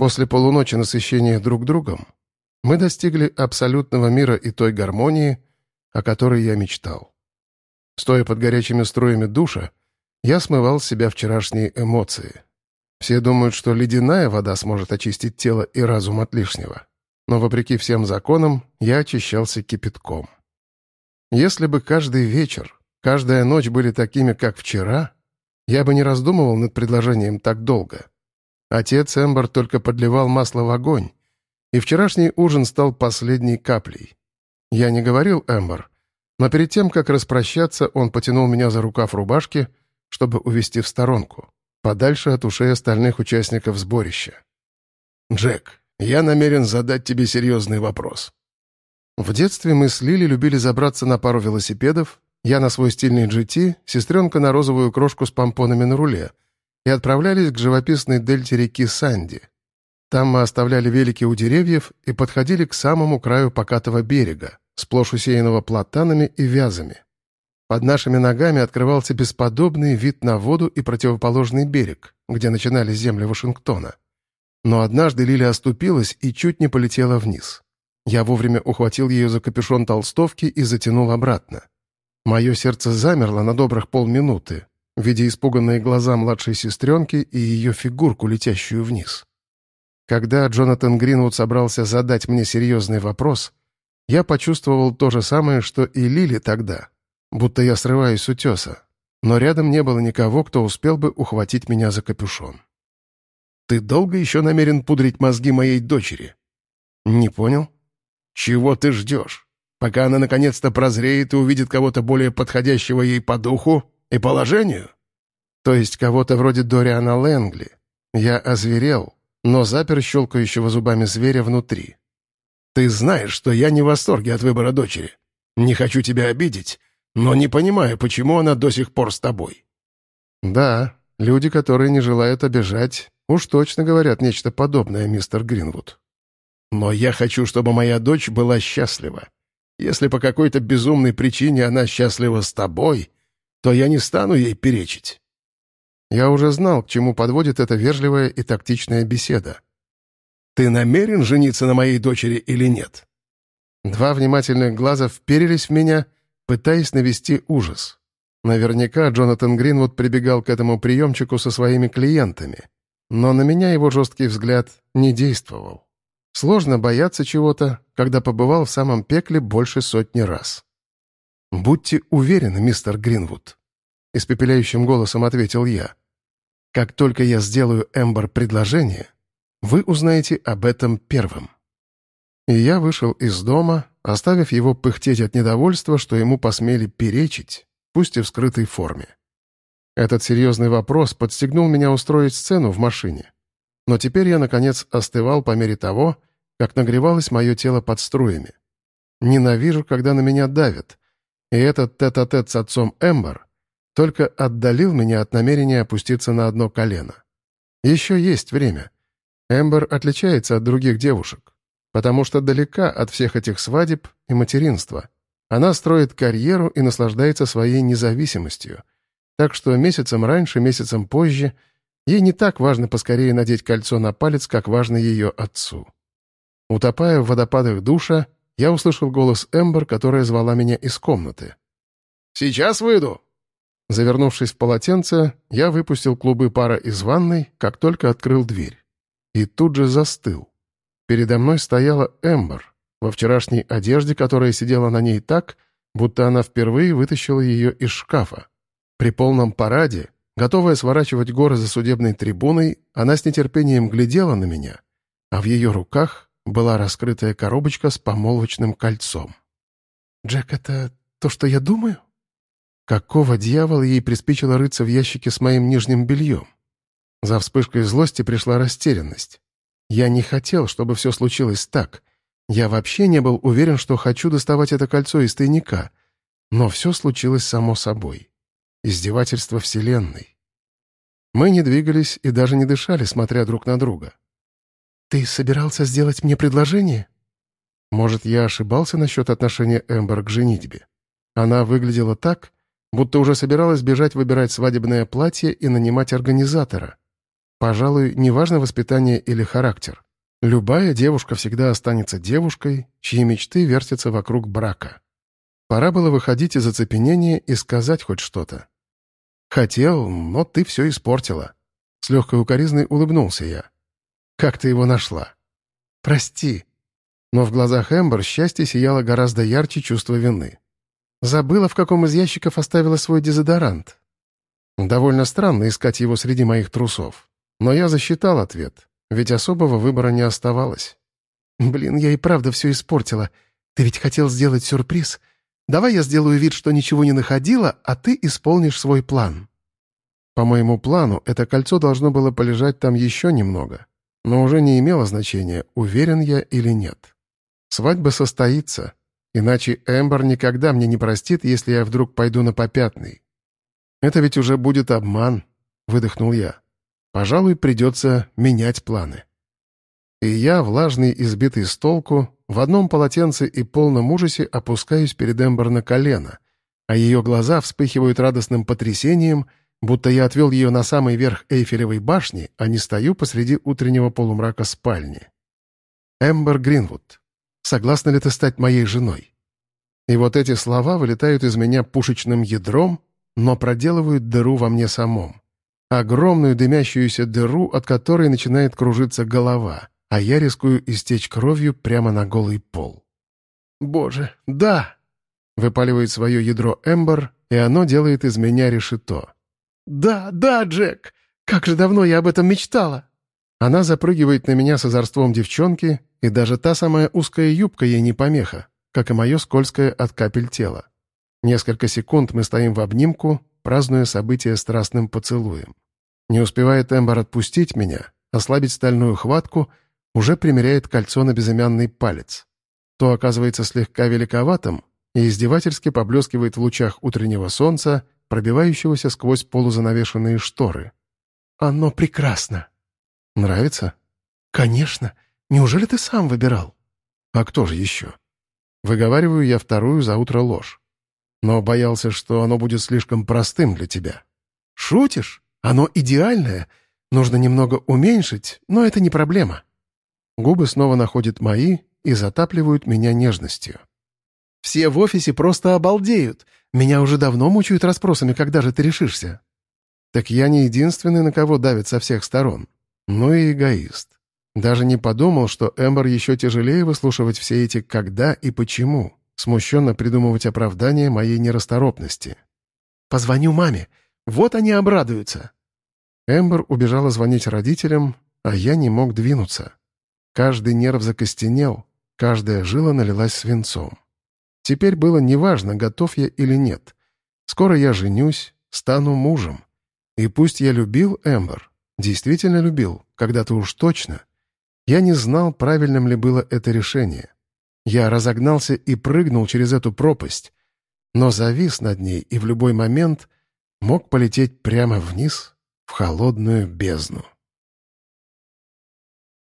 После полуночи насыщения друг другом мы достигли абсолютного мира и той гармонии, о которой я мечтал. Стоя под горячими струями душа, я смывал с себя вчерашние эмоции. Все думают, что ледяная вода сможет очистить тело и разум от лишнего. Но вопреки всем законам я очищался кипятком. Если бы каждый вечер, каждая ночь были такими, как вчера, я бы не раздумывал над предложением так долго. Отец Эмбер только подливал масло в огонь, и вчерашний ужин стал последней каплей. Я не говорил Эмбер, но перед тем, как распрощаться, он потянул меня за рукав рубашки, чтобы увести в сторонку, подальше от ушей остальных участников сборища. «Джек, я намерен задать тебе серьезный вопрос». В детстве мы с Лили любили забраться на пару велосипедов, я на свой стильный GT, сестренка на розовую крошку с помпонами на руле, и отправлялись к живописной дельте реки Санди. Там мы оставляли велики у деревьев и подходили к самому краю покатого берега, сплошь усеянного платанами и вязами. Под нашими ногами открывался бесподобный вид на воду и противоположный берег, где начинались земли Вашингтона. Но однажды Лили оступилась и чуть не полетела вниз. Я вовремя ухватил ее за капюшон толстовки и затянул обратно. Мое сердце замерло на добрых полминуты, видя испуганные глаза младшей сестренки и ее фигурку, летящую вниз. Когда Джонатан Гринвуд собрался задать мне серьезный вопрос, я почувствовал то же самое, что и Лили тогда, будто я срываюсь с утеса, но рядом не было никого, кто успел бы ухватить меня за капюшон. «Ты долго еще намерен пудрить мозги моей дочери?» «Не понял?» «Чего ты ждешь? Пока она наконец-то прозреет и увидит кого-то более подходящего ей по духу и положению?» «То есть кого-то вроде Дориана Лэнгли. Я озверел, но запер щелкающего зубами зверя внутри. «Ты знаешь, что я не в восторге от выбора дочери. Не хочу тебя обидеть, но не понимаю, почему она до сих пор с тобой». «Да, люди, которые не желают обижать, уж точно говорят нечто подобное, мистер Гринвуд. Но я хочу, чтобы моя дочь была счастлива. Если по какой-то безумной причине она счастлива с тобой, то я не стану ей перечить». Я уже знал, к чему подводит эта вежливая и тактичная беседа. «Ты намерен жениться на моей дочери или нет?» Два внимательных глаза вперились в меня, пытаясь навести ужас. Наверняка Джонатан Гринвуд прибегал к этому приемчику со своими клиентами. Но на меня его жесткий взгляд не действовал. Сложно бояться чего-то, когда побывал в самом пекле больше сотни раз. «Будьте уверены, мистер Гринвуд», — испепеляющим голосом ответил я. «Как только я сделаю Эмбер предложение, вы узнаете об этом первым». И я вышел из дома, оставив его пыхтеть от недовольства, что ему посмели перечить, пусть и в скрытой форме. Этот серьезный вопрос подстегнул меня устроить сцену в машине. Но теперь я, наконец, остывал по мере того, как нагревалось мое тело под струями. Ненавижу, когда на меня давят. И этот тет-а-тет -тет с отцом Эмбер только отдалил меня от намерения опуститься на одно колено. Еще есть время. Эмбер отличается от других девушек, потому что далека от всех этих свадеб и материнства. Она строит карьеру и наслаждается своей независимостью. Так что месяцем раньше, месяцем позже — Ей не так важно поскорее надеть кольцо на палец, как важно ее отцу. Утопая в водопадах душа, я услышал голос Эмбер, которая звала меня из комнаты. «Сейчас выйду!» Завернувшись в полотенце, я выпустил клубы пара из ванной, как только открыл дверь. И тут же застыл. Передо мной стояла Эмбер, во вчерашней одежде, которая сидела на ней так, будто она впервые вытащила ее из шкафа. При полном параде Готовая сворачивать горы за судебной трибуной, она с нетерпением глядела на меня, а в ее руках была раскрытая коробочка с помолвочным кольцом. «Джек, это то, что я думаю?» Какого дьявола ей приспичило рыться в ящике с моим нижним бельем? За вспышкой злости пришла растерянность. Я не хотел, чтобы все случилось так. Я вообще не был уверен, что хочу доставать это кольцо из тайника. Но все случилось само собой. Издевательство Вселенной. Мы не двигались и даже не дышали, смотря друг на друга. «Ты собирался сделать мне предложение?» Может, я ошибался насчет отношения Эмбер к женитьбе? Она выглядела так, будто уже собиралась бежать выбирать свадебное платье и нанимать организатора. Пожалуй, неважно воспитание или характер. Любая девушка всегда останется девушкой, чьи мечты вертятся вокруг брака. Пора было выходить из оцепенения и сказать хоть что-то. «Хотел, но ты все испортила». С легкой укоризной улыбнулся я. «Как ты его нашла?» «Прости». Но в глазах Эмбер счастье сияло гораздо ярче чувство вины. Забыла, в каком из ящиков оставила свой дезодорант. Довольно странно искать его среди моих трусов. Но я засчитал ответ, ведь особого выбора не оставалось. «Блин, я и правда все испортила. Ты ведь хотел сделать сюрприз. Давай я сделаю вид, что ничего не находила, а ты исполнишь свой план». По моему плану, это кольцо должно было полежать там еще немного, но уже не имело значения, уверен я или нет. Свадьба состоится, иначе Эмбер никогда мне не простит, если я вдруг пойду на попятный. «Это ведь уже будет обман», — выдохнул я. «Пожалуй, придется менять планы». И я, влажный, избитый с толку, в одном полотенце и полном ужасе опускаюсь перед Эмбер на колено, а ее глаза вспыхивают радостным потрясением, будто я отвел ее на самый верх Эйфелевой башни, а не стою посреди утреннего полумрака спальни. Эмбер Гринвуд, согласна ли ты стать моей женой? И вот эти слова вылетают из меня пушечным ядром, но проделывают дыру во мне самом. Огромную дымящуюся дыру, от которой начинает кружиться голова, а я рискую истечь кровью прямо на голый пол. «Боже, да!» — выпаливает свое ядро Эмбер, и оно делает из меня решето. «Да, да, Джек! Как же давно я об этом мечтала!» Она запрыгивает на меня с озорством девчонки, и даже та самая узкая юбка ей не помеха, как и мое скользкое от капель тело. Несколько секунд мы стоим в обнимку, празднуя событие страстным поцелуем. Не успевает Эмбер отпустить меня, ослабить стальную хватку, уже примеряет кольцо на безымянный палец. То оказывается слегка великоватым и издевательски поблескивает в лучах утреннего солнца, пробивающегося сквозь полузанавешенные шторы. «Оно прекрасно!» «Нравится?» «Конечно! Неужели ты сам выбирал?» «А кто же еще?» Выговариваю я вторую за утро ложь но боялся, что оно будет слишком простым для тебя. Шутишь? Оно идеальное. Нужно немного уменьшить, но это не проблема. Губы снова находят мои и затапливают меня нежностью. Все в офисе просто обалдеют. Меня уже давно мучают расспросами, когда же ты решишься. Так я не единственный, на кого давят со всех сторон. Ну и эгоист. Даже не подумал, что Эмбер еще тяжелее выслушивать все эти «когда» и «почему» смущенно придумывать оправдание моей нерасторопности. «Позвоню маме. Вот они обрадуются». Эмбер убежала звонить родителям, а я не мог двинуться. Каждый нерв закостенел, каждая жила налилась свинцом. Теперь было неважно, готов я или нет. Скоро я женюсь, стану мужем. И пусть я любил Эмбер, действительно любил, когда-то уж точно, я не знал, правильным ли было это решение. Я разогнался и прыгнул через эту пропасть, но завис над ней и в любой момент мог полететь прямо вниз в холодную бездну.